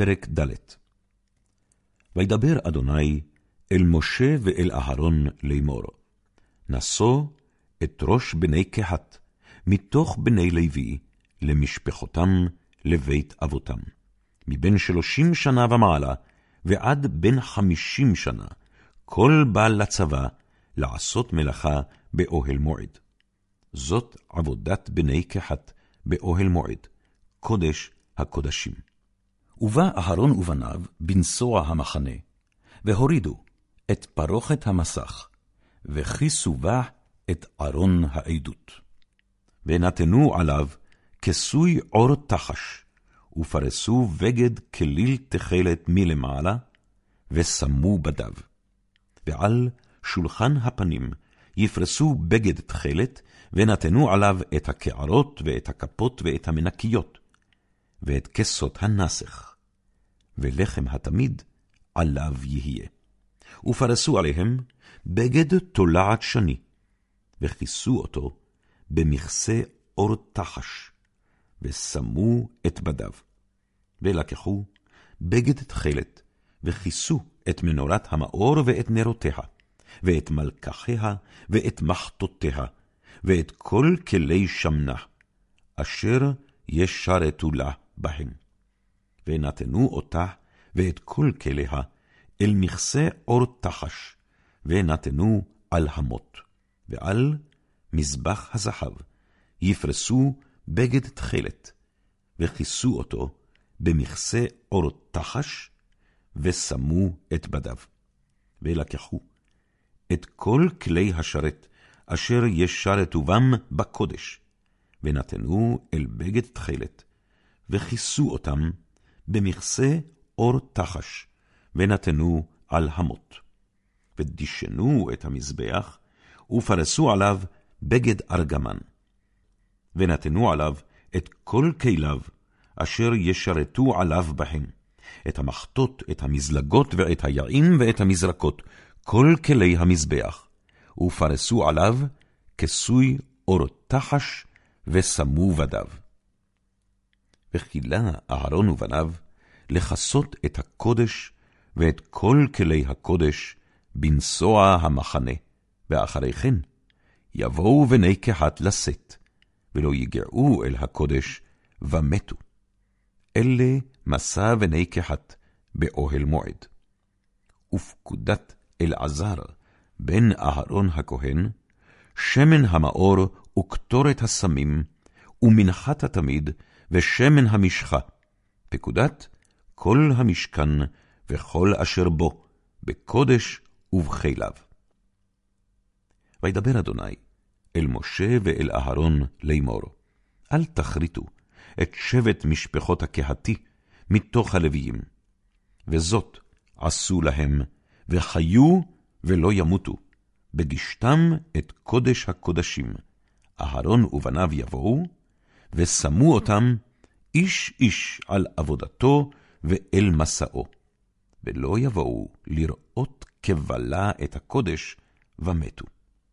פרק ד' וידבר אדוני אל משה ואל אהרון לאמור, נשוא את ראש בני קהת, מתוך בני לוי, למשפחותם, לבית אבותם. מבין שלושים שנה ומעלה, ועד בן חמישים שנה, כל בעל לצבא, לעשות מלאכה באוהל מועד. זאת עבודת בני קהת באוהל מועד, קודש הקודשים. ובא אהרון ובניו בנסוע המחנה, והורידו את פרוכת המסך, וכיסו בה את ארון העדות. ונתנו עליו כסוי עור תחש, ופרסו בגד כליל תכלת מלמעלה, ושמו בדיו. ועל שולחן הפנים יפרסו בגד תכלת, ונתנו עליו את הקערות, ואת הכפות, ואת המנקיות, ואת כסות הנסך, ולחם התמיד עליו יהיה. ופרסו עליהם בגד תולעת שני, וכיסו אותו במכסה אור תחש, ושמו את בדיו. ולקחו בגד תכלת, וכיסו את מנורת המאור ואת נרותיה, ואת מלקחיה, ואת מחטותיה, ואת כל כלי שמנה, אשר ישרתו לה בהם. ונתנו אותה ואת כל כליה אל מכסה אור תחש, ונתנו על המות, ועל מזבח הזהב יפרסו בגד תכלת, וכיסו אותו במכסה אור תחש, ושמו את בדיו. ולקחו את כל כלי השרת, אשר ישרתו בם בקודש, ונתנו אל בגד תכלת, וכיסו אותם במכסה אור תחש, ונתנו על המות. ודישנו את המזבח, ופרסו עליו בגד ארגמן. ונתנו עליו את כל כליו, אשר ישרתו עליו בהם, את המחטות, את המזלגות, ואת היעים, ואת המזרקות, כל כלי המזבח, ופרסו עליו כסוי אור תחש, ושמו בדיו. וכילה אהרון ובניו לכסות את הקודש ואת כל כלי הקודש בנסוע המחנה, ואחרי כן יבואו בני קהת לשאת, ולא יגעו אל הקודש, ומתו. אלה מסע בני קהת באוהל מועד. ופקודת אלעזר, בן אהרון הכהן, שמן המאור וקטורת הסמים, ומנחת התמיד, ושמן המשחה, פקודת כל המשכן וכל אשר בו, בקודש ובחיליו. וידבר אדוני אל משה ואל אהרון לאמור, אל תכריתו את שבט משפחות הקהתי מתוך הלוויים, וזאת עשו להם, וחיו ולא ימותו, בגישתם את קודש הקודשים. אהרון ובניו יבואו, ושמו אותם איש איש על עבודתו ואל מסעו, ולא יבואו לראות כבלה את הקודש, ומתו.